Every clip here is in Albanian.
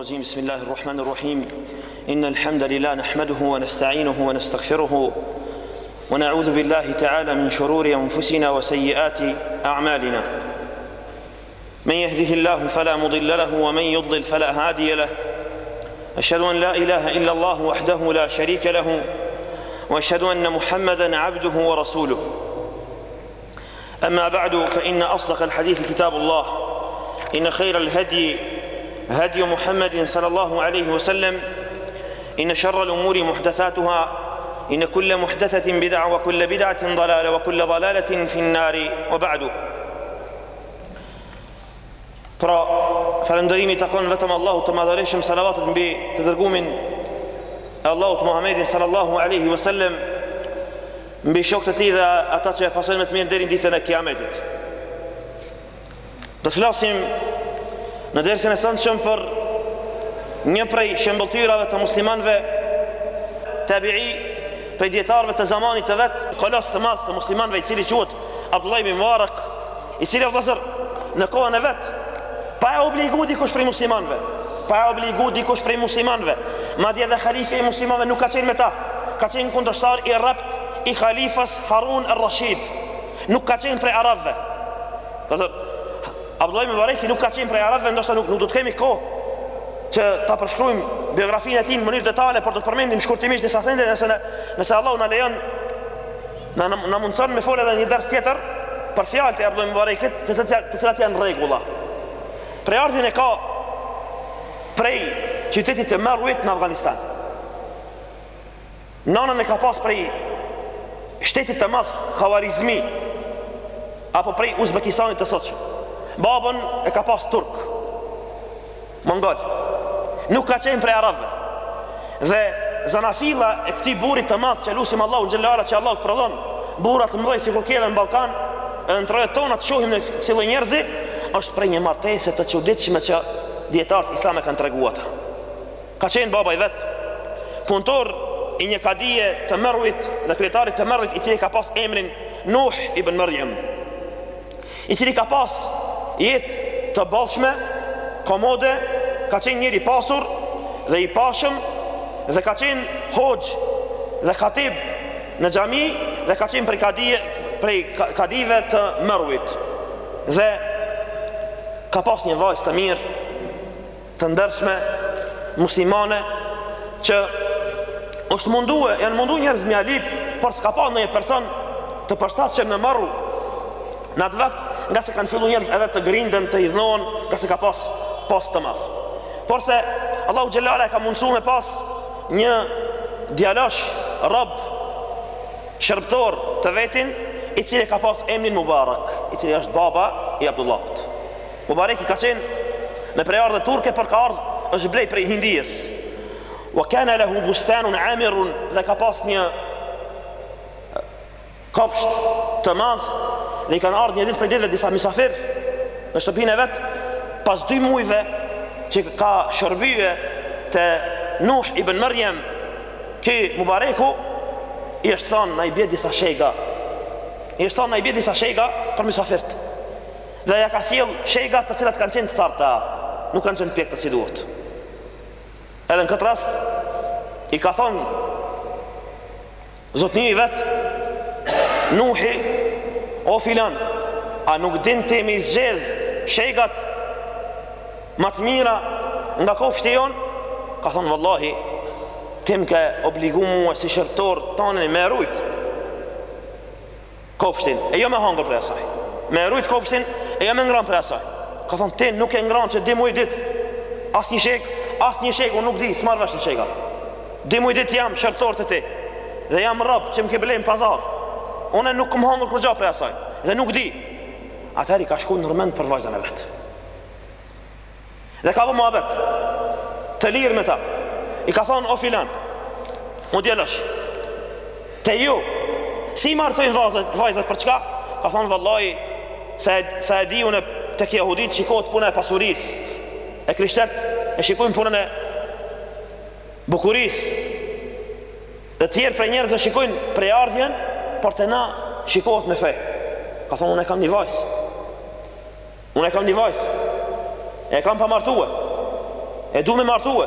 الرجيم بسم الله الرحمن الرحيم إن الحمد لله نحمده ونستعينه ونستغفره ونعوذ بالله تعالى من شرور أنفسنا وسيئات أعمالنا من يهده الله فلا مضل له ومن يضلل فلا هادي له أشهد أن لا إله إلا الله وحده لا شريك له وأشهد أن محمدا عبده ورسوله أما بعد فإن أصدق الحديث كتاب الله إن خير الهدي هدي محمد صلى الله عليه وسلم إن شر الأمور محدثاتها إن كل محدثة بدعة وكل بدعة ضلالة وكل ضلالة في النار وبعد Pra, falëndërimi i takon vetëm Allahut të Madhërishëm, salavatet mbi të dërgumin e Allahut Muhammedin sallallahu alaihi wasallam, mbi shokët e tij dhe ata që e pasojnë me të mirë deri në ditën e Kiametit. Do të flasim në dersin e sontshëm për një prej shembulltyrave të muslimanëve tabi'i prej dietarëve të zamanit të vet, kolos të madh të muslimanëve i cili quhet Abdullah ibn Mubarak, i cili vëllazër në kohën e vet pa e obligu dikush prej muslimanëve, pa e obligu dikush prej muslimanëve, madje edhe halifi i muslimanëve nuk ka qenë me ta, ka qenë kundërshtar i rreptë i halifës Harun al-Rashid. Nuk ka qenë prej arabëve. Vëllazër, Abdullah ibn Mubarak nuk ka qenë prej arabëve, ndoshta nuk nuk do të kemi kohë që ta përshkruajmë biografinë e tij në mënyrë detale, por do të përmendim shkurtimisht disa thënie nëse nëse Allahu na lejon Na na mundson me fol edhe një ders tjetër për fjalët e Abdullah ibn Mubarekit, të cilat, të cilat janë rregulla. Prejardhjen e ka prej qytetit të Merwit në Afganistan. Nanën e ka pas prej shtetit të madh Khawarizmi apo prej Uzbekistanit të sotshëm. Babën e ka pas turk. Mongol. Nuk ka qenë prej arabëve. Dhe zanafilla e këtij burri të madh që lusim Allahun xhelle ve ala që Allahu të prodhon burra të mëdhenj sikur ky edhe në Ballkan, edhe në trojet tona të shohim në kësi lloj njerëzi, është prej një martese të çuditshme që dietarët islamë kanë treguar. Ka qenë baba i vet, punëtor i një kadije të Merwit, dhe kryetarit të Merwit i cili ka pas emrin Nuh ibn Maryam. i cili ka pas jetë të bollshme, komode, ka qenë njeri i pasur dhe i pashëm dhe ka qenë hoxhë dhe khatib në xhami dhe ka qenë prej kadije prej kadive të Merwit dhe ka pas një vajzë të mirë të ndershme muslimane që është mundu e, janë mundu njerëz me ia lyp, por s'ka pa ndonjë person të përshtatshëm me martu në atë vakt, ngase kanë fillu njerëz edhe të grinden, të idhnohen, ngase ka pas pas të madh. Por se Allahu xhelle ve ala e ka mundësu me pas një djalosh, rob, shërbëtor të vetin, i cili ka pas emnin Mubarak, i cili është baba i Abdullahut. Mubareki ka qenë me prejardhje turke por ka ardhë është blej prej Hindijes wa kana lahu bustanun amirun dhe ka pas një kopsht të madh dhe i kanë ardhë një ditë prej ditëve disa misafir në shtëpinë e vet pas dy muajve që ka shërbye te Nuh ibn Maryam ky Mubareku i është thonë na i bje disa shega i është thonë na i bje disa shega për misafirt Dhe ja ka sjellë shega të cilat kanë qenë të tharta, nuk kanë qenë të pjekta si duhet. Edhe në këtë rast i ka thonë zotni i vet Nuhi o filan, a nuk din ti me zgjedh shegat më të mira nga kopshti jon? Ka thonë vallahi ti m'ke obligu mua si shërbtor tanin me rujt. kopshtin e jo me hangër prej asaj. Me rujt kopshtin e jo me ngran prej asaj. Ka thonë, ti nuk ke ngran qe dy muj ditë, as një shegë, as një shegë, unë nuk di, s'marr vesh në shega. Dy muj ditë jam shërbtor te ti, dhe jam rob që më ke ble në pazar. Unë nuk kam hangër kurrgja prej asaj, dhe nuk di. Atëherë i ka shku nërmend për vajzën e vet. Dhe ka bo muhabet Të lirë me ta I ka thonë o filan Mor djalosh Te ju Si i martojnë vazët, vajzat për çka Ka thonë vallahi Sa e, sa e di unë te jahuditë Shikohet puna e pasurisë E krishterët E shikojnë punën e Bukurisë Dhe tjerë prej njerëzve shikojnë Prejardhjen Por te na shikohet me fe Ka thonë unë e kam një vajzë Unë e kam një vajzë. E kam pa martue. E du me martue.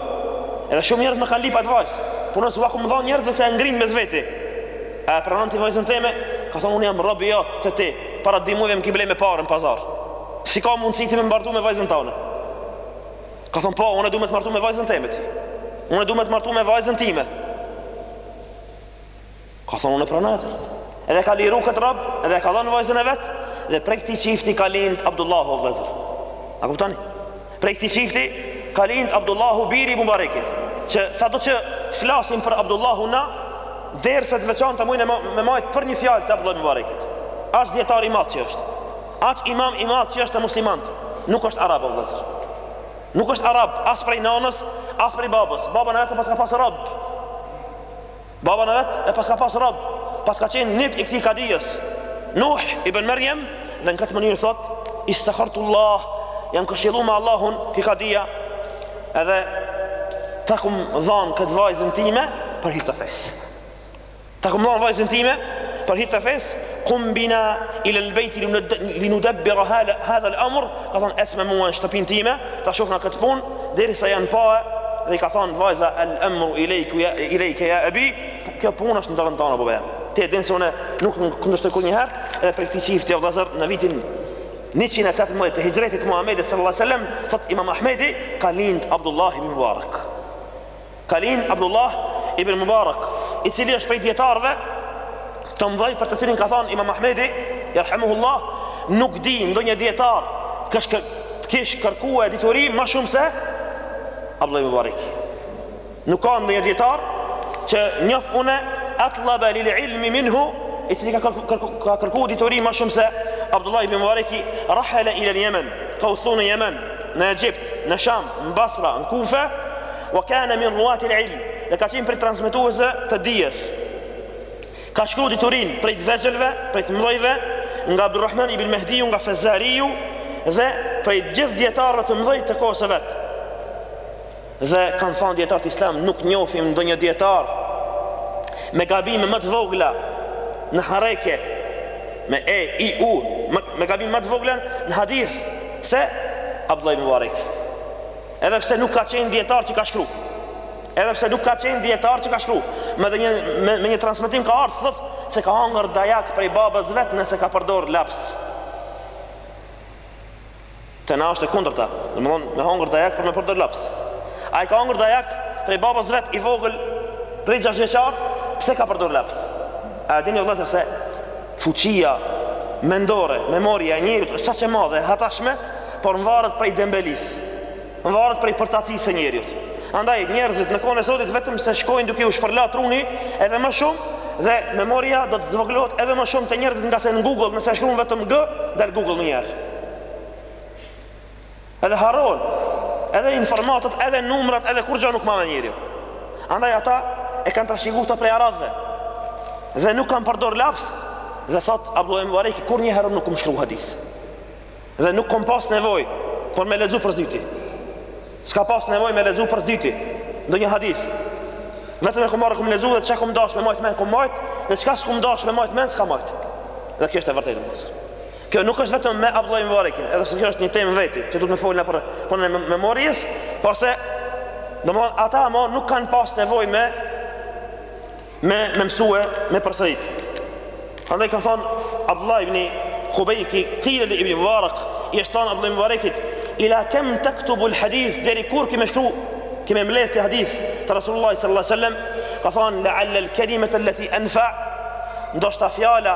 Edhe shumë njerëz më kanë lyp at vajzë. Por unë s'ja kam dhan njerëzve se e ngrinë mes veti. A e pranon ti vajzën teme? Ka thonë unë jam robi jot, ti. Para dy mujve më ki ble me pare në pazar. Si ka mundësi ti me më martu me vajzën tane? Ka thonë po, unë e du me të martu me vajzën teme ty. Unë e du me të martu me vajzën time. Ka thonë unë e pranoj atë. Edhe e ka liru këtë rob, edhe i ka dhënë vajzën e vet, dhe prej këtij çifti ka lind Abdullahu vëllazër. A kuptoni? Prej këtij çifti ka lind Abdullahu biri i Mubarekit, që sado që flasim për Abdullahu na derse të veçanta mund me majt për një fjalë të Abdullahu Mubarekit. Aq dijetar i madh që është. Aq imam i madh që është te muslimanët. Nuk është arab vëllazër. Nuk është arab as prej nanës, as prej babës. Baban e vet e paska pas rob. Baban e vet e paska pas rob, paska qenë nip i këtij kadijës. Nuh ibn Maryam dhe në këtë mënyrë thot istakhartullah, jam këshillu me Allahun ky kadija edhe ta kum dhon këtë vajzën time për hir të fesë. Ta kum dhon vajzën time për hir të fesë, kum bina ila al-bayt linudabbir hadha al-amr, ka thon ec me mua në shtëpinë time, ta shohim na këtë punë. derisa janë pa dhe i ka thonë vajza el emru ilejke ja, ilejke ja ebi kjo punë është në dorën tane o babë ti e din se unë nuk të kundërshtoj kurrnjëherë edhe prej këtij çifti o vëllezër në vitin 118 të hixhretit Muhammedit sallallahu sallam thot imam Ahmedi ka lind Abdullah ibn Mubarak Kalin Abdullah ibn Mubarak, i cili është prej dietarëve të mëdhenj për të cilin ka thënë Imam Ahmedi, yerhamuhullah, nuk di ndonjë dietar të kish të kish kërkuar dituri më shumë se Abdullah ibn Mubarak. Nuk ka ndonjë dietar që njoh unë atlaba lil ilmi minhu i cili ka kërku ka kërku dituri më shumë se Abdullah ibn Mubarak, rahale ila al-Yaman, ka udhtu në Jemen, në Egjipt, në Sham, në Basra, në Kufe, wa kana min ruwati al-ilm, dhe ka qenë prej transmetuesve të dijes. Ka shkru diturin prej të vogjëlve, prej të mëdhejve, nga Abdurrahman ibn Mehdiu, nga Fezariu dhe prej gjithë dietarëve të mëdhej të kohës së vet. Dhe kanë thënë dietarët islam nuk njohim ndonjë dietar me gabime më të vogla në hareke me e i u, me gabime më të vogla në hadith Se Abdullah ibn Mubarak, edhe pse nuk ka qenë dietar që ka shkruar, edhe pse nuk ka qenë dietar që ka shkruar, me një me, me një transmetim ka ardh thotë se ka hangër dajak prej babës vet nëse ka përdor laps. Te na është e kundërta, domethënë me hangër dajak për me përdor laps. Ai ka hangër dajak prej babës vet i vogël prej gjashtëvjeçar, pse ka përdor laps? A dini vëllezër se Fuqia mendore, memoria e njeriut është qaq e madhe e hatashme, por mvaret prej dembelisë, mvaret prej përtacisë së njeriut. Andaj njerëzit në kohën e sotit vetëm se shkojnë duke ju shpërla truni edhe më shumë dhe memoria do të zvogëlohet edhe më shumë te njerëzit ngase në Google nëse shkruan vetëm G del Google njëherë. Edhe harrojnë Edhe informatat, edhe numrat, edhe kurgjo nuk ma men njeriu Andaj ata e kanë trashigu këto prej arabve Dhe nuk kanë përdor laps Dhe thot, Abdullah ibn Mubareki, kurrnjëherë nuk kom shkru hadith Dhe nuk kom pas nevoj Për me lexu për së dyti S'ka pas nevoj me lexu për së dyti Ndonjë hadith Vetëm e kom marrë kom lexu dhe çka kom dash me majt men kom majt Dhe çka s'kom dash me majt men s'kam majt Dhe kjo është e vërtetë Kjo nuk është vetëm me Abdullah Mubarekin, edhe pse kjo është një temë veti, që duhet me fol na për punën e memorjes, por se domthon ata më nuk kanë pas nevojë me me me mësu, me përsërit. Andaj ka thon Abdullah ibn Khubayki, qila li ibn Mubarak, i është thon Abdullah Mubarekit, ila kam taktubu al hadith deri kur ki me shkru, ki me mbledh ti hadith të Rasulullah sallallahu alaihi wasallam, ka thon la'alla al kalimata allati anfa, ndoshta fjala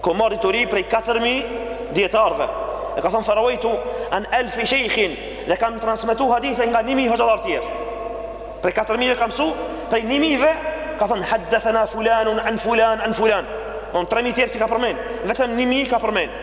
Kom marr dituri prej katër mijë dijetarëve. E ka thënë Farawaytu an alf sheikhin dhe kam transmetuar hadithe nga 1000 hoxhallar të tjerë. Prej katër mijëve kam mësu, prej 1000-ve ka thënë haddathana fulanun an fulan an fulan. Domethon 3000 tjerë s'i ka përmend, vetëm 1000 ka përmend.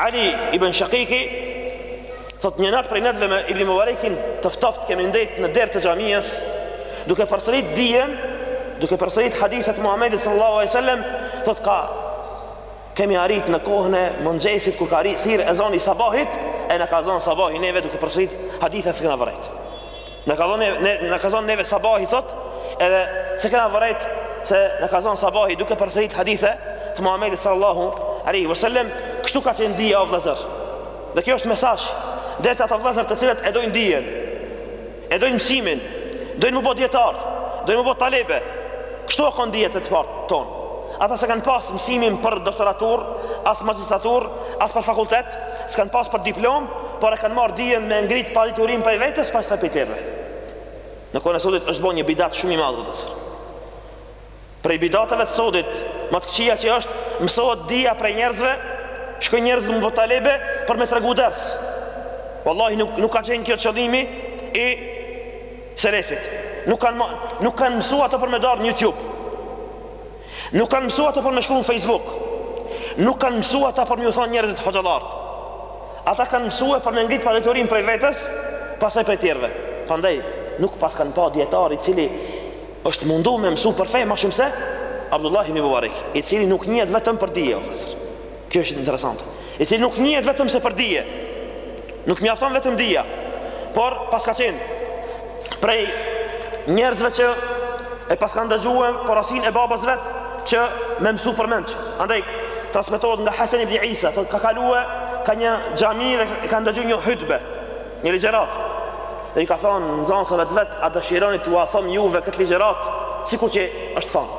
Ali ibn Shakiki thot një natë prej netëve me Ibn Mubarekin të ftoft kemi ndejt në derë të xhamisë duke përsërit dijen, duke përsërit hadithet e Muhamedit sallallahu alaihi wasallam, thot ka kemi arrit në kohën e mëngjesit kur ka arrit thirr ezani i sabahit e na ka zonë sabahi neve duke përsërit hadithet s'e kena vërejt. Na ka zonë ne na ka zonë neve sabahi thot, edhe s'e kena vërejt se na ka zonë sabahi duke përsërit hadithe të Muhamedit sallallahu alaihi wasallam, kështu ka qenë dija o vëllazër. Dhe kjo është mesazh deri te ata vëllazër të cilët e dojnë dijen, e dojnë mësimin, dojnë mu bo dijetar, dojnë mu bo talebe. Kështu o kon dije te t'parët tonë. Ata s'e kanë pas mësimin për doktoratur, as magistratur, as për fakultet, S'kanë pas për diplomë, por e kanë marrë dijen me ngrit paditurinë prej vetes, pastaj prej tjerëve. Në kohën e sotit është bo një bidat shumë i madh o vëllezër. Prej bidateve të sotit, ma të këqija që është, mësohet dija prej njerëzve, shkojnë njerëz mu bo talebe për me tregu ders. Wallahi nuk, nuk ka qenë ky qëllimi i selefit. Nuk kanë, nuk kanë mësu ata për me dalë në YouTube. Nuk kanë mësu ata për me shkru në Facebook Nuk kanë mësu ata për me ju thonë njerëzit hoxhallarë Ata kanë mësu për me ngritë paditurinë prej vetes Pastaj prej tjerëve Pandaj nuk paskan pa dijetar i cili është mundu me mësu për fe ma shumë se Abdullah ibn Mubarek I cili nuk njihet vetëm për dije o vëllezër Kjo është interesante. I cili nuk njihet vetëm se për dije. Nuk mjafton vetëm dija, por paska qenë prej njerëzve që e paska ndëgju porosinë e babës vet që me mësu përmendsh. Andaj transmetohet nga Hasan ibn Isa, thotë ka kalu ka një xhami dhe e ka ndëgju një hutbe, një ligjëratë. Dhe i ka thonë nxënësve të vet, a dëshironi t'ua thom juve këtë ligjëratë, sikur që është thonë.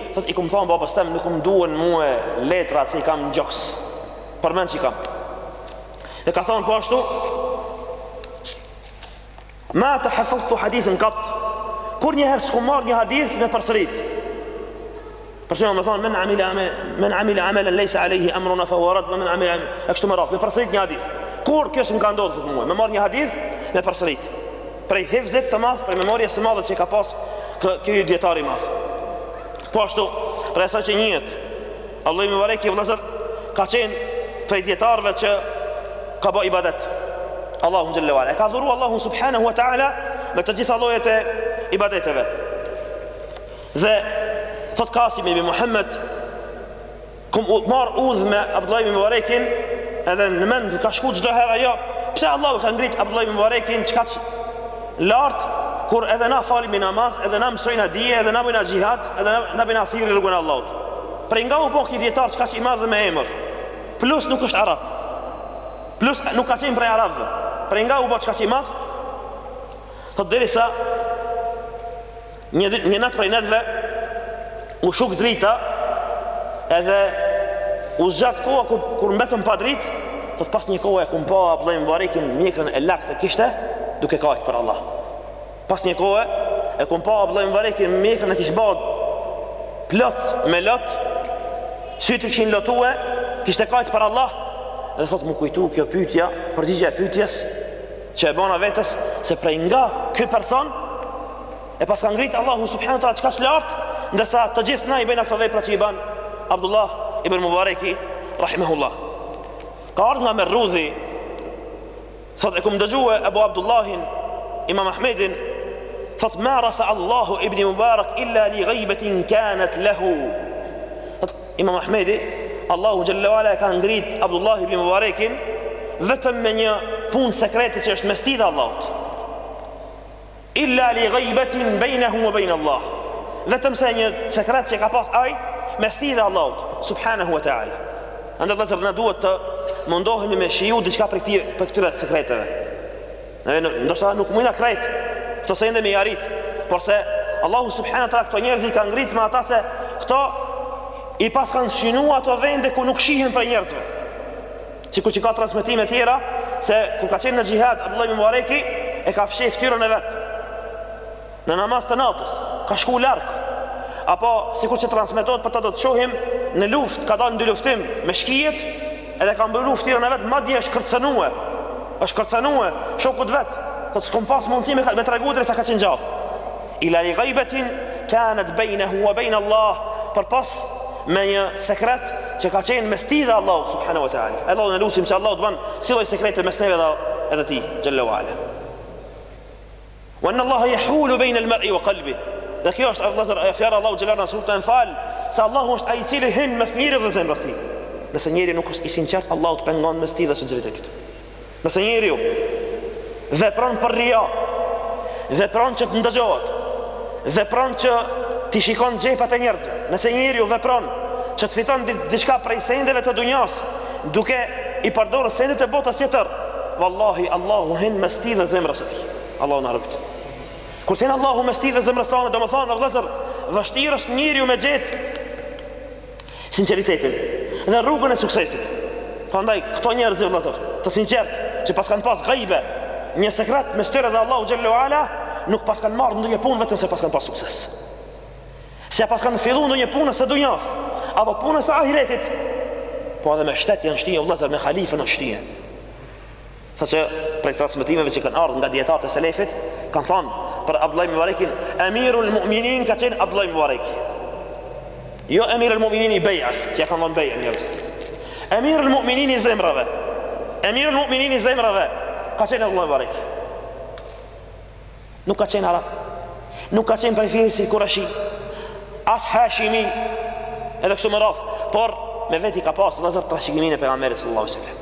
Thotë, i kum thonë babës tem, nuk më duhen mue letrat se i kam në gjoks. Përmendsh i kam. Dhe ka thonë po ashtu, ma tehaffedhtu hadithen katt, kurrnjëherë s'kum marrë një hadith me përsërit. Për shembull me thonë, men amile, ame, men amile amelen lejse alejhi emruna fa huve redd, men amile amelen, e kështu me radhë, me përsërit një hadith. Kurrë kjo s'më ka ndodhë, thotë mue, me marrë një hadith me përsërit. Prej hifzit të madh, prej memorjes së madhe që ka pas ky, ky dijetar i madh. Po ashtu, prej asaj që njihet, Abdullah ibn Mubareki vëllazër ka qenë prej dijetarëve që ka ba ibadet. Allahu xhelle ve ala, e ka adhuru Allahu subhanahu wa taala me të gjitha llojet e ibadeteve. Dhe thot Kasim ibn Muhammed Kom marr udhë me Abdullah ibn Mubarekin, edhe në mend ka shku çdo herë ajo, pse Allahu ka ngrit Abdullah ibn Mubarekin kaq lart kur edhe na falimi namaz, edhe na mësojna dije, edhe na bëjna xhihat, edhe na, na bëjna thirrje në rrugën e Allahut. Prej nga u bë ky dijetar kaq i madh me emër. Plus nuk është arab. Plus nuk ka qenë prej arabëve. Prej nga u bë kaq i madh? Thot derisa Një ditë një natë prej netëve u shuq drita edhe u zgjat koha kur, kur mbetëm pa dritë, thot pas një kohë e kom pa Abdullah Mubarekin mjekrën e lagtë, kishte duke kajtë për Allah. Pas një kohë e kom pa Abdullah Mubarekin mjekrën e kish ba plot me lot, sytë i kishin lotue, kishte kajtë për Allah, dhe thot m'u kujtu kjo pytja, përgjigja e pytjes, Që e bona vetes se prej nga ky person e pas ka ngrit Allahu subhanahu taala kaq lart, ndërsa të gjithë na i bëjnë ato vepra që i bën Abdullah ibn Mubareki rahimahullah. Ka ardhur nga Merrudhi Thot e kom dëgjue Ebu Abdullahin Imam Ahmedin Thot ma rafa Allahu ibn Mubarak illa li ghaibatin kanet lehu Imam Ahmedi, Allahu xhel-le ue ala e ka ngrit Abdullah ibn Mubarekin vetëm me një punë sekrete që është mes tij dhe Allahut. Illa li ghaibatin bainahu wa bain Allah. Vetëm se një sekret që e ka pas ai mes tij dhe Allahut subhanahu wa taala. Andaj vëllazër na duhet të mundohemi me kriju diçka për këtë për këtyre sekreteve. Ne ndoshta nuk mundna krejt këto sende me i arrit, por se Allahu subhanahu taala këto njerëz i ka ngrit me ata se këto i pas kanë synu ato vende ku nuk shihen prej njerëzve. Sikur që ka transmetime të tjera se kur ka qenë në xhihad Abdullah ibn Mubareki e ka fshehë fytyrën e vet. Në namaz të natës, ka shku larg. Apo, sikur që transmetohet për ta do të shohim, në luft, ka dalë në dyluftim me shkijet, edhe ka mbulu fëtyrën e vet, madje është kërcenue, është kërcenue, shokut të vet, thot s'kom pas mundësi me, me tregu sa ka qenë gjallë. Illa li ghaibatin kanet bainahu wa baina Allah, përpos me një sekret që ka qenë mes tij dhe Allah, subhanahu wa ta'ala. Allahun e lusim që Allah të banë, këso lloj sekrete mes neve dhe edhe tij, xhel-le wa ala. Wa anna Allaha yahulu baina al-mar'i wa qalbih. Dhe kjo është, o vëllezër, e fjalë Allahu te sure Enfal, se Allahu është ai i cili hyn mes njeriut dhe zemrës së tij. Nëse njeriu nuk është i sinqert, Allahu të pengon mes tij dhe sinqeritet të tij. Nëse njeriu vepron për ria, vepron që të ndëgjohet, vepron që ti shikon xhepat e njerëzve. Nëse njeriu vepron që të fiton diçka prej sendeve të dunjas, duke i përdorur sendet e botës tjetër, vallahi Allahu hin mes tij dhe zemrës së tij. Allahu na ruajt. Kur të hyn Allahu mes teje dhe zemrës tane, domethënë vëllazër, vështirë është njeriu me gjet sinqeritetin dhe rrugën e suksesit. Prandaj këto njerëz vëllazër, të sinqertë, që pas kanë pas gajbe, një sekret mes tyre dhe Allahut xhelle ue ala, nuk pas kanë marrë ndonjë punë vetëm se pas kanë pas sukses. Se pas kanë fillu ndonjë punë të dunjas, apo punë të ahiretit. Po edhe me shtet janë shtie vëllazër me halifen janë shtie. Saqë prej transmetimeve që kanë ardh nga dijetarët e selefit, kanë thënë për Abdullah ibn Mubarekin, Emirul Mu'minin ka qenë Abdullah ibn Mubarek. Jo Emirul Mu'minin i Bej'as, që ia kanë dhënë Bej'an njerëzit. Emirul Mu'minin i zemrave. Emirul Mu'minin i zemrave ka qenë Abdullah ibn Mubarek. Nuk ka qenë arab. Nuk ka qenë prej fisit Kurejshi. As Hashimi. Edhe kështu me radhë, por me veti ka pas vllezër trashëgiminë e pejgamberit sallallahu alaihi wasallam.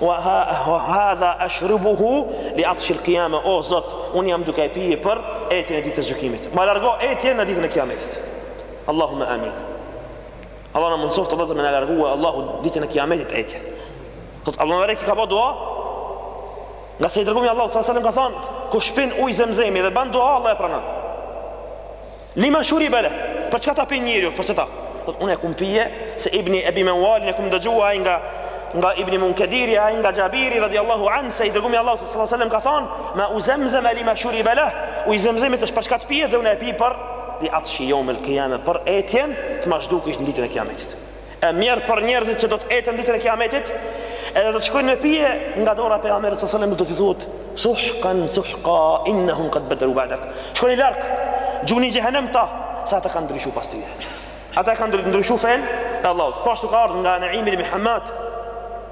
Wa hadha ashrubuhu li atsh al qiyama o zot un jam duke e pije për etjen e ditës së gjykimit ma largo etjen në ditën e kiametit allahumma amin allahu na mundsoft vllezër me na largue allahu ditën e kiametit etjen thot abdullah ibn mubareki ka bo dua nga se i dërgumi allahut sallallahu alaihi wasallam ka thon kush pin uj zemzemi dhe ban dua allah e pranon Lima shuribe leh, për çka ta pin njeriu, për çka? Tha unë e kum pije se Ibni Ebi Mewalin e kum dëgjue ai nga nga Ibni Munkediri ai nga Xhabiri radhiyallahu an se i dërgumi Allahut sallallahu alaihi wasallam ka thon mau zemzeme lima shuribe leh, uji zemzemit është për çka të pije dhe unë e pi për li atshi yom el qiyame për etjen të ma zhdukish në ditën e kiametit. E mjerë për njerëzit që do të eten ditën e kiametit Edhe do të shkojnë me pije nga dora pejgamberit alejhi selam dhe do t'i thuhet Suhkan, suhka, innehum kad beddelu badak Shkoni larg Gjuni xhehenem kta Se ata kanë ndryshu pas teje Ata kanë ndryshu fenë e Allahut Po ashtu ka ardhë nga Nuajm ibn Hammad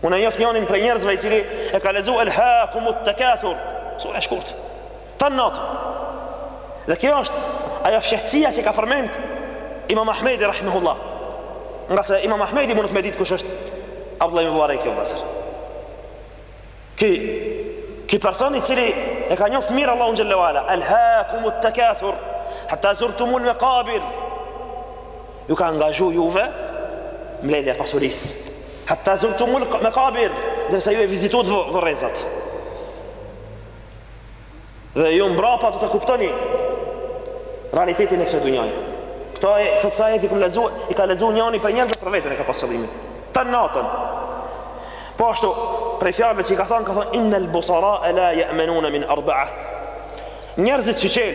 Unë e njoft njonin prej njerëzve i cili e ka lexu Elhakumut Takathur, sure e shkurt. Tan natën. Dhe kjo është ajo fshehtësia që ka përmend Imam Ahmedi rahimahullah. Nga se Imam Ahmedi mundet me ditë kush është Abdullah ibn Mubarak ibn Nasr. Ky person i cili e ka njoft mirë Allahun xhelle ue ala, Elhakumut Takathur, hatta zurtumul maqabir. Ju ka angazhu juve mledhja e pasurisë Hatta zurtumul maqabir, derisa ju i vizituat vorrezat. Dhe ju mbrapa do të kuptoni realitetin e kësaj dunjaje. Këto ajete i ka lexu, i ka lexu njoni prej njerëzve për veten e ka pas qëllimin. Tan natën. Po ashtu, prej fjalëve që i ka thënë, ka thënë innal busara la ya'manuna min arba'a. Njerëzit që çel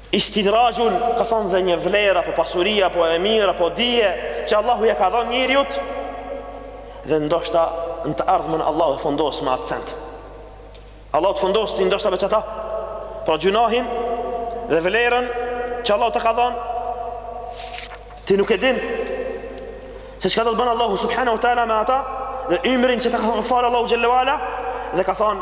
Istidrajun ka thënë dhe një vlerë apo pasuri apo e mirë apo dije që Allahu ja ka dhënë njeriut dhe ndoshta në të ardhmen Allahu e fundos me atë send. Allahu të fundos ti ndoshta me qata. Pra gjynahin dhe vlerën që Allahu të ka dhënë ti nuk e din se çka do të bën Allahu subhanahu wa taala me ata dhe ymrin që të ka falë Allahu xhelle ue ala dhe ka thënë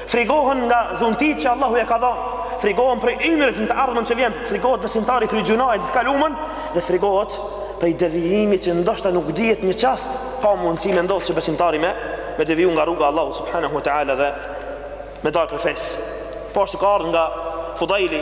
Frikohen nga dhuntitë që Allahu ja ka dhënë, frikohen prej ymrit në të ardhmen që vjen, frikohet besimtari prej gjynahit në të kalumen dhe frikohet prej devijimit që ndoshta nuk dihet një çast, ka mundësi me ndodhë që besimtari me me deviju nga rruga e Allahut subhanahu wa taala dhe me dalë prej fesë. Po ashtu ka ardhë nga Fudajli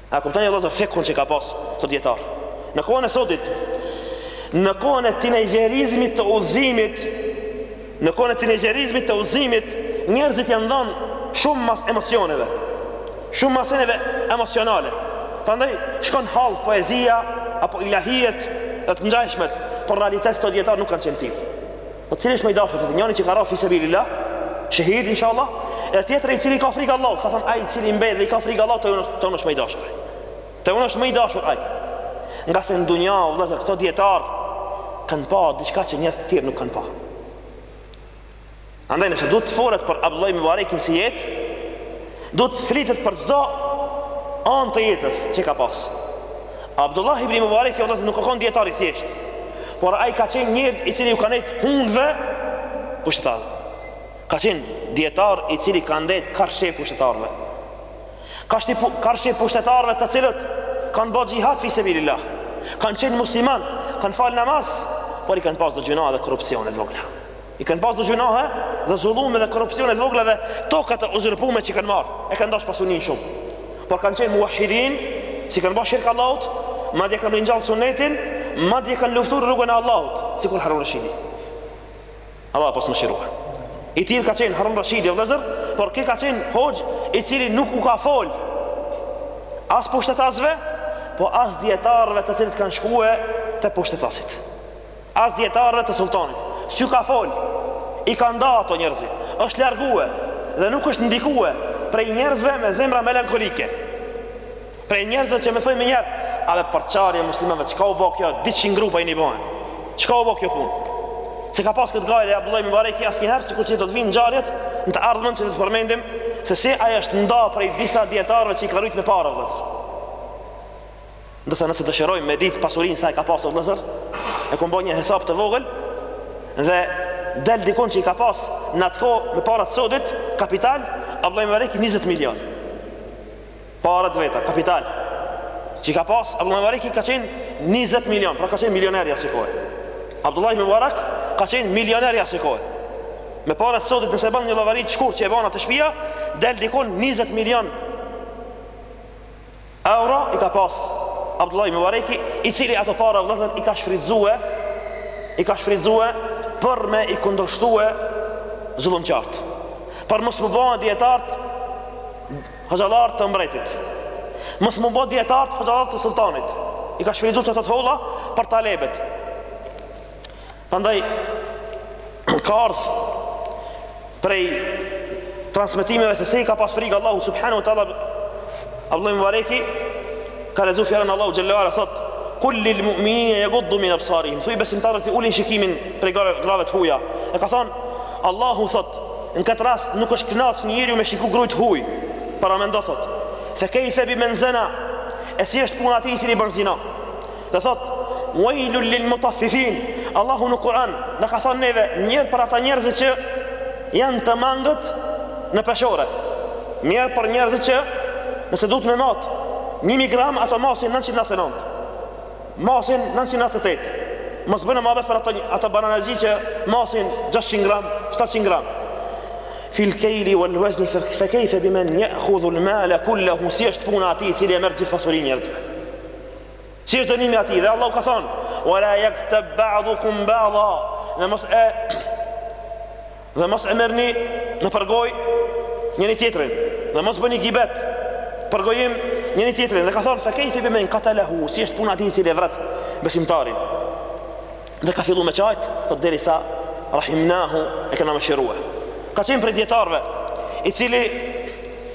A e kuptoni o vëllezër fikhun që e kanë pas këto dietar? Në kohën e sotit, në kohën e tinejxherizmit të udhëzimit, në kohën e tinejxherizmit të udhëzimit, njerëzit janë dhënë shumë mas emocioneve, shumë mas anëve emocionale. Prandaj shkon hall poezia apo ilahijet dhe të ngjashmet, por në realitet këto dijetarë nuk kanë qenë të tillë. Po cili është më i dashur te ti, njëri që ka rënë fi sebilillah, shehid inshallah, e tjetri i cili i ka frikë Allahut, ka thënë ai i cili mbet dhe i ka frikë Allahut, te unë është më i dashur. Te unë është më i dashur ai. Ngase në dunja, vëllezër, këto dijetarë kanë pa diçka që njerëzit e tjerë nuk kanë pa. Andaj nëse duhet të flitet për Abdullah ibn Mubarekin si jetë, duhet të flitet për çdo anë të jetës që e ka pas. Abdullah ibn Mubarek jo, nuk ka qenë dijetar i thjeshtë, por ai ka qenë njeri i cili u ka ndejt hundëve pushtetarëve. Ka qenë dijetar i cili ka ndejt karshi pushtetarëve. Karshi, karshi pushtetarëve të cilët kanë bërë xhihad fi sebilillah. Kanë qenë muslimanë, kanë falë namaz, por i kanë pas do gjynahe dhe korrupsione të vogla. I kanë pas do gjynahe dhe zullume dhe korrupsione të vogla dhe toka të uzurpume që i kanë marrë. E kanë dashë pasuninë shumë. Por kanë qenë muvahidin, s'i kanë bërë shirk Allahut, madje kanë ringjallë sunetin, madje kanë luftu në rrugën e Allahut, sikur Harun Rashidi. Allahu e pastë mëshiruar. I tillë ka qenë Harun Rashidi vëllezër, por ky ka qenë hoxhë i cili nuk u ka folë. As pushtetasve, po as dijetarëve të cilët kanë shkue te pushtetasit. As dijetarëve të sulltanit s'ju ka folë, i ka nda ato njerëz, është largue dhe nuk është ndikue prej njerëzve me zemra melankolike, prej njerëzve që po thojnë menjëherë, a dhe përçarje e muslimanëve, çka u bo kjo, 200 grupa u bonë, çka u bo kjo punë? S'e ka pas këtë gajle, Abdullah ibn Mubareki asnjëherë, sikur që do të vijnë ngjarjet në të ardhmen që do të përmendim, se si ai është nda prej disa dijetarëve që i ka rritë me pare, vëllezër. Ndërsa nëse dëshirojmë me ditë pasurinë sa e ka pas vëllezër, e kam ba një hesap të vogël dhe del dikun që i ka pas në atë kohë me para të sodit, kapital, Abdullah ibn Mubareki 20 milion. Para të veta, kapital. Që i ka pas, Abdullah ibn Mubareki ka qenë 20 milion, pra ka qenë milioner i asi kohe. Abdullah ibn Mubarek ka qenë milioner i asi kohe. Me para të sodit nëse ban një llogari të shkurtë që e bana te shpia, del dikun 20 milion Euro i ka pas Abdullah ibn Mubareki, i cili ato para vëllezër i ka shfrytëzue, i ka shfrytëzue për me i kundërshtue zullumqart. Për mos m'u ba dietart hoxhallar të mbretit. Mos m'u ba dietart hoxhallar të sultanit. I ka shfrytëzue ato holla për talebet. Prandaj ka ardh prej transmetimeve se si ka pas frikë Allahu subhanahu wa taala Abdullah Mubareki ka lexuar fjalën e Allahut xhel-le ue ala thot kul lil mu'minina yaghuddu min absarihim thuj besimtarët t'i ulin shikimin prej grave të huaja e ka thon Allahu thot në këtë rast nuk është kënaq njeriu me shiku gru të huaj paramendo thot fe kayfa bi man zana e si është puna atij i cili bën zina Dhe thot, Wejlul lil mutaffifin. Allahu në Kur'an na ka thënë neve mjerë për ata njerëz që janë të mangët në peshore. Mjerë për njerëzit që nëse duhet me mat 1000 gram ato masin 999. Masin 998. Mos bëjmë muhabet për ato ato bananaxhi që masin 600 gram, 700 gram. Fil kejli wal wazni fa kayfa biman ya'khudhu al mala kullahu si është puna atij i cili e merr gjithë pasurinë e njerëzve. Si është dënimi i atij Dhe Allahu ka thonë Wa la jagteb ba'dukum ba'da Dhe mos e Dhe mos e merrni Nëpër gojë Njëri tjetrin Dhe mos bëni gibet Përgojim Njëri tjetrin Dhe ka thonë Fe kejfi bimen katelehu Si është puna e atij i cili e vret Besimtarin Dhe ka fillu me qajt, thot derisa Rahimnahu e kena mëshirue Ka qenë prej dijetarëve I cili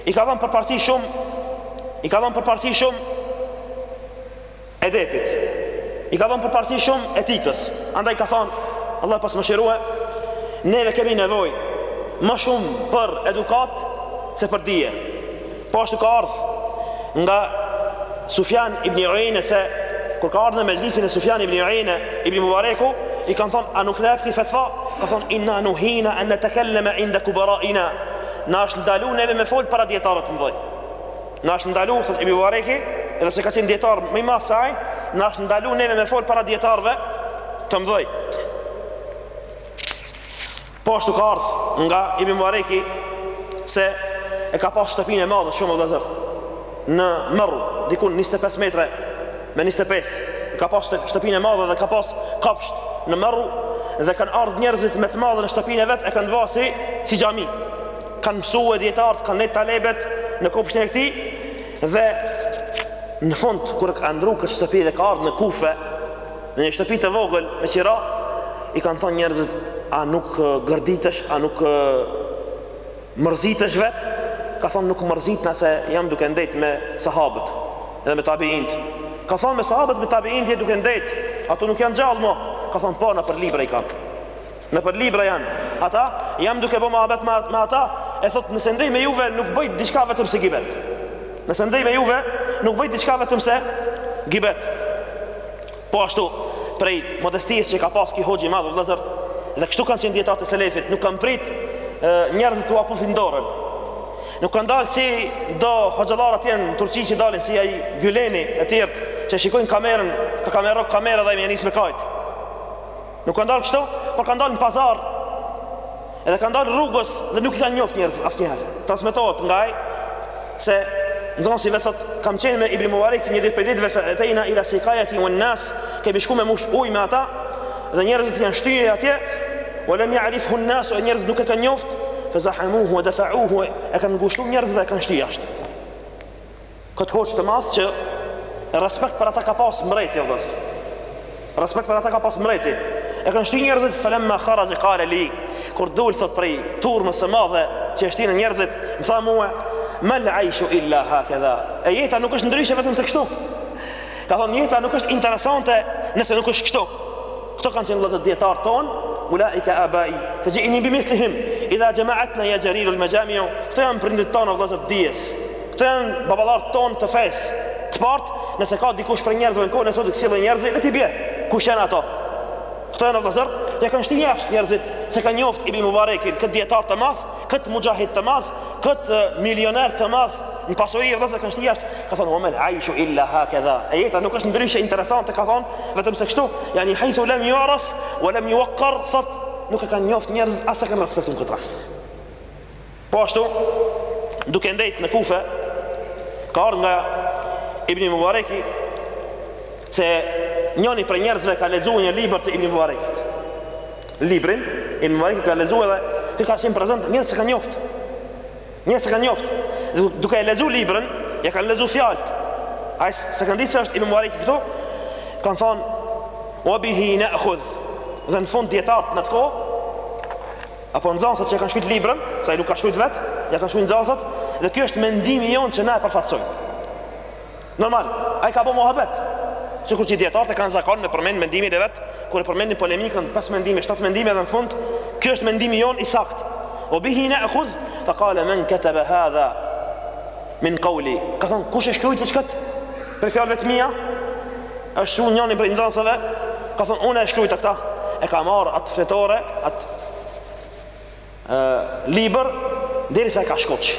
i ka dhënë përparësi shumë I ka dhënë përparësi shumë Edepit I ka dhënë përparësi shumë etikës Andaj ka thonë Allahu e pastë mëshirue Neve kemi nevojë Më shumë për edukatë Se për dije Po ashtu ka ardh nga Sufjan ibn Uyeyne se kur ka ardhur në mexhlisin e Sufjan ibn Uyeyne ibn Mubareku i kanë thonë a nuk na jep ti fetva? Ka thonë inna nuhina an natakallama inda kubaraina. Na është ndaluar neve me fol para dietarëve të mëdhenj. Na është ndaluar thotë ibn Mubareki, edhe pse ka qenë dietar më i madh se ai, na është ndaluar neve me fol para dietarëve të mëdhenj. Po ashtu ka ardhë nga Ibn Mubareki se e ka pas shtëpinë e madhe shumë vëllazër në Merv, diku 25 metra me 25. E ka pas shtëpinë e madhe dhe ka pas kopsht në Merv dhe kanë ardhë njerëzit me të madhe në shtëpinë e vet e kanë ba si si xhami. Kanë mësu dijetarët, kanë ndejt talebet në kopshtin e këtij dhe në fund kur e ka ndërru këtë shtëpi dhe ka ardhur në Kufe Në një shtëpi të vogël me qira, i kanë thonë njerëzit, a nuk gërditesh, a nuk mërzitesh vetë? Ka thonë nuk mërzitna se jam duke ndejt me sahabët edhe me tabiinët. Ka thonë me sahabët me tabiinët je duke ndejt, ato nuk janë gjallë mo. Ka thonë po nëpër libra i kam. Nëpër libra janë ata, jam duke bo muhabet me, me ata, e thot nëse ndej me juve nuk boj diçka vetëm se gibet. Nëse ndej me juve nuk boj diçka vetëm se gibet. Po ashtu, prej modestisë që ka pas ky hoxhë i madh vëllazër, dhe kështu kanë qenë dijetarët e selefit, nuk kanë prit njerëzit t'ua puthin dorën. Nuk kanë dalë si do hoxhallar atje në Turqi që dalin si ai Gyleni e tjerë që shikojnë kamerën, ka me rrok kamera dhe me ia nis me kajt. Nuk kanë dalë kështu, por kanë dalë në pazar. Edhe kanë dalë rrugës dhe nuk i kanë njoftë njerëzit asnjëherë. Transmetohet nga ai se nxënësi i vet thotë, kam qenë me Ibn Mubarak një ditë prej ditëve fa atayna ila siqayati wan nas, kemi shku me mush ujë me ata dhe njerëzit janë shty atje. Wa lam ya'rifhu an-nas, njerëzit nuk e kanë njoftë. Fa zahamuhu wa dafa'uhu, e kanë ngushtu njerëzit dhe e kanë shty jashtë. Këtë hoxhë të madh që respekt për ata ka pas mbreti o vëllezër. Respekt për ata ka pas mbreti. E kanë shty njerëzit falamma kharaja qala li kur dul thot prej turmës së madhe që e shtynë njerëzit, më tha mua mal aishu illa hakadha. E jeta nuk është ndryshe vetëm se kështu. Ka thonë jeta nuk është interesante nëse nuk është kështu. Këto kanë qenë vëllezër dijetarët tonë, ulaika abai. Faji'ni bimithlihim idha jama'atna ya jarirul majami'u. Këto janë prindit tonë vëllezër të dijes. Këto janë baballarët tonë të fesë. Të parët, nëse ka dikush prej njerëzve në kohën e sotit kësi lloj njerëzve, le t'i bje. Kush janë ato? Këto janë vëllazër, e kanë shty jashtë njerëzit s'e kanë njoftë Ibn Mubarekin, këtë dijetar të madh, këtë mujahid të madh, këtë milioner të madh, në pasuri vëllazër e kanë shty jashtë. Ka thonë wa mal aishu illa hakadha. E jeta nuk është ndryshe interesante ka thonë, vetëm se kështu, yani haythu lam yu'raf wa lam yuwaqqar, thot nuk e kanë njoftë njerëz as e kanë respektu këtë rast. Po ashtu, duke ndejt në Kufe, ka ardh nga Ibn Mubareki se njoni prej njerëzve ka lexu një libër të Ibn Mubarekit. Librin e Ibn Mubarekit ka lexu edhe ky ka qenë prezent, njerëz s'e kanë njoft. Njerëz s'e kanë njoft. Duke e lexu librin, ja kanë lexu fjalët. Ai s'e ka ditë se është Ibn Mubareki këtu, kanë thanë "Wa bihi na'khudh." Dhe në fund dijetarët n'at kohë apo nxansat që e kanë shkrujt librën, se ai nuk ka shkrujt vet, ja kanë shkrujt nxansat, dhe ky është mendimi jonë që na e përfaqësojmë. Normal, ai ka bërë muhabet. Sikur që dijetarët e kanë zakon me përmend mendimin e vet, kur e përmendin polemikën pes mendime, shtatë mendime dhe në fund, ky është mendimi jonë i saktë. Wa bihi na'khudh, fa qala man kataba hadha min qawli. Ka thon kush e shkrujti qët prej fjalëve t'mia, Është çu njani prej nxansave, ka thonë unë e shkrujta këta, e ka marrë atë fletore, atë ë libër derisa e ka shkoq.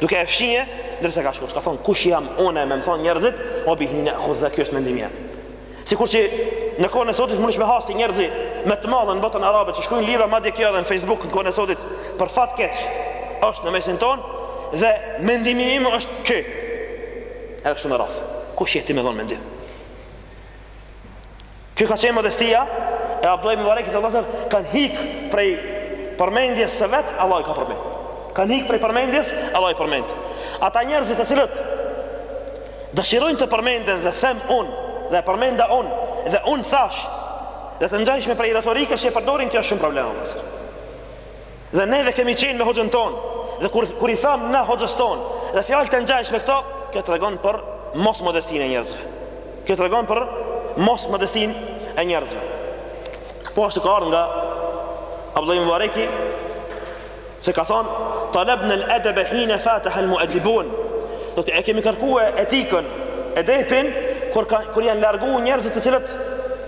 Duke e fshije derisa e ka shkoq, ka thonë kush jam unë me më thonë njerëzit, wa bihi na'khudh dhe ky është mendimi jem. Sikur që në kohën e sotit mundesh me hasti njerëz me të madhe në botën arabe që shkrujn libra madje kjo edhe në Facebook në kohën e sotit për fat keq është në mesin tonë dhe mendimi im është ky E kështu me radhë. Kush je ti me dhan mendim? Kjo ka qenë modestia e Abdullah ibn Mubarakit vllazër kanë hik prej përmendjes së vet, Allahu i ka përmend. Kanë hik prej përmendjes, Allahu i përmend. Ata njerëz të cilët dëshirojnë të përmenden dhe them un dhe përmenda un dhe un thash dhe të ngjashme prej retorikës që përdorin kjo është shumë problem. Dhe ne edhe kemi qenë me hoxhën tonë dhe kur kur i tham na hoxhës tonë dhe fjalë të ngjashme me këto, kjo tregon për mos modestinë e njerëzve. Kjo tregon për mos modestinë e njerëzve. Po ashtu ka ardh nga Abdullah ibn Mubareki se ka thon talabna al-adab hina fatana al-mu'addibun. Do të e kemi kërku etikën, edepin kur ka, kur janë largu njerëzit të cilët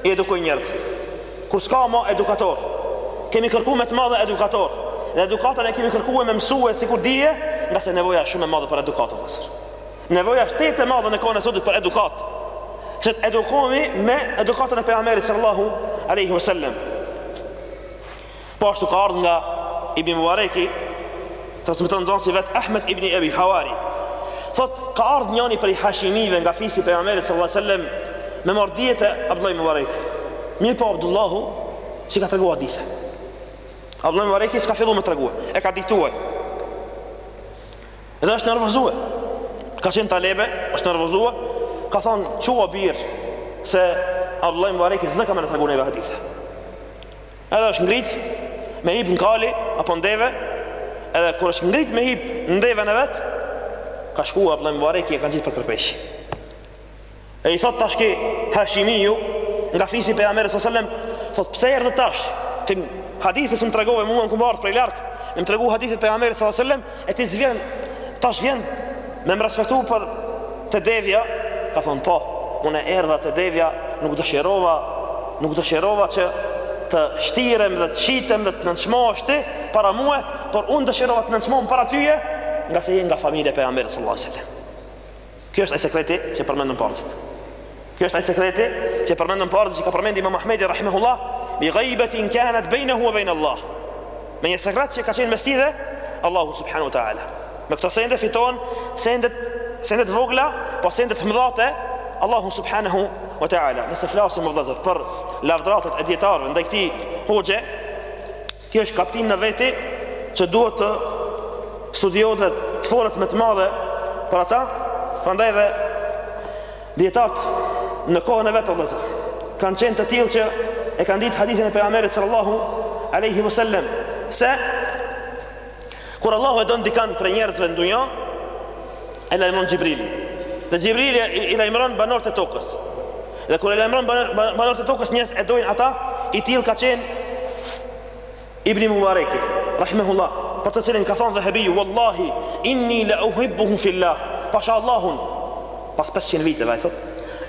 i edukojnë njerëzit. Kur s'ka ma edukator Kemi kërku me të madhe edukator Dhe edukatën e kemi kërkue me mësue sikur dije Ngase nevoja shumë e madhe për edukatë vllazër Nevoja është tejet e madhe në kohën e sotit për edukatë Që të edukohemi me edukatën e pejgamberit sallallahu Aleyhi vësallem Po ashtu ka ardh nga Ibn Mubareki, transmeton nxansi i vet Ahmed ibn Abi Hawari, thotë ka ardh njani prej Hashimive nga fisi i pejgamberit sallallahu alajhi wasallam me marr dije te Abdullah ibn Mubarek. Mirëpo Abdullahu s'i ka tregu hadithe. Abdullah ibn Mubareki s'ka fillu me tregu, e ka diktuar. Edhe është nervozuar. Ka qenë talebe, është nervozuar, ka thonë çu o bir se Abdullah ibn Mubareki s'doka me tregu neve hadithe. Edhe është ngrit me hip në kali apo në deve, edhe kur është ngrit me hip në deven e vet, ka shkuar Abdullah Mubareki e ka ngjit për kërpesh. E i thot tash ky Hashimiu nga fisi i pejgamberit sallallahu alajhi wasallam, thot pse erdhe tash? Ti hadithe s'm tregove mua kum ardh prej larg, me m'tregu hadithe t' pejgamberit sallallahu alajhi wasallam, E ti zvjen, tash vjen me më respektu për te devja, ka thonë po, unë e erdha te devja, nuk dëshirova, nuk dëshirova që të shtirem dhe të shitem dhe të nënçmohesh ti para mue, por unë dëshirova të nënçmohem para teje, ngase je nga familja e pejgamberit sallallahu alejhi wasallam. Ky është ai sekreti që përmendëm parëzit. Ky është ai sekreti që përmendëm parëzit që ka përmend Imam Ahmedi rahimahullah, bi khabiatin kanat bainahu wa bain Allah. Me një sekret që ka qenë mes tij dhe Allahu subhanahu wa taala. Me këto sende fiton sende, sende t'vogla, po sende t'mëdha te Allahu subhanahu wa taala. Nëse flasim more vëllezër për lavdratat e dietarëve ndaj këtij hoxhe, Kjo është kaptinë në veti që duhet të studiohet dhe të folet me të madhe për ata, prandaj dhe dijetart në kohën e vet vëllezër kanë qenë të tillë që e kanë ditë hadithin e pejgamberit sallallahu alaihi wasallam se Kur Allahu e don dikan prej njerëzve në dunja, e lajmëron Xhibrilin. Dhe Xhibrili i lajmëron banorët e tokës. Dhe kur e lajmëron banorët e tokës, njerëzt e dojnë ata, i tillë ka qenë Ibn Mubareki, rahimehullah, për të cilin ka thanë Dhehebiu, "Wallahi, inni la uhibbuhu fillah." Pasha Allahun, pas 500 viteve ai thotë,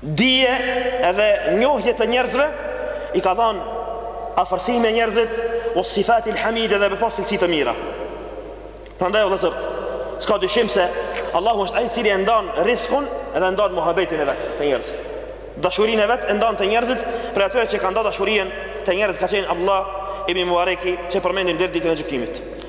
dije edhe njohje të njerëzve i ka dhanë afërsi me njerëzit wes-sifatil hamide dhe me pas cilësi të mira prandaj vëllezër s'ka dyshim se Allahu është ai i cili e ndan riskun dhe e ndan muhabetin e vet te njerëzit dashurinë e vet e ndan te njerëzit prej atyre që i ka da dashurinë te njerëzit ka qenë Abdullah ibn Mubareki që e përmendim deri ditën e gjykimit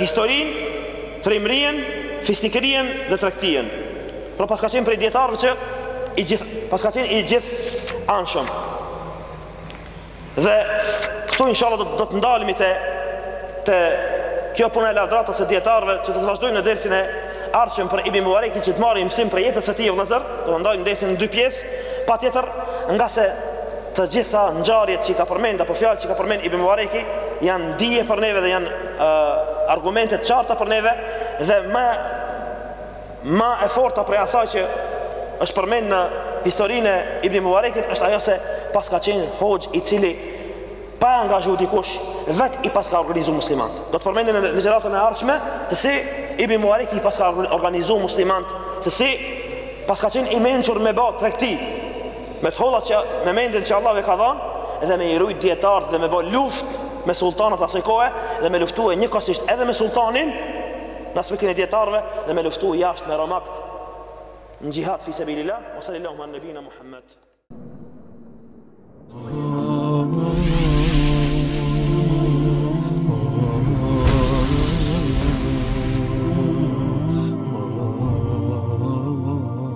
historinë, trimërinë, fisnikërinë dhe tregtinë. Pra paska qenë prej dijetarëve që i gjithë, paska qenë i gjithanshëm. Dhe këtu inshallah do, do të ndalemi te, te kjo puna e lavdratave të dijetarëve që do të vazhdojmë në dersin e ardhshëm për Ibn Mubarekin që të marrim mësim prej jetës së tij e vëllezër, do ta ndajmë dersin në dy pjesë, patjetër ngase Të gjitha ngjarjet që i ka përmend apo fjalët që i ka përmend Ibn Mubareki janë dije për neve dhe janë uh, argumente të qarta për neve dhe ma e forta prej asaj që është përmend në historinë e Ibn Mubarekit është ajo se paska qenë hoxh i cili pa e angazhu dikush vet i paska organizu muslimant do ta përmendim në ligjëratën e ardhshme se si Ibn Mubarek i paska organizu muslimant se si paska qenë i mençur me ba tregti Me të hollat, me mendjen që Allahu e ka dhënë dhe me i rujt dijetart dhe me bë luftë me sulltanët e asaj kohe dhe me luftuar njëkohësisht edhe me sulltanin në aspektin e dijetarëve dhe me luftuar jashtë me romakt në xhihad fi sabilillah wa sallallahu ala nabina muhammed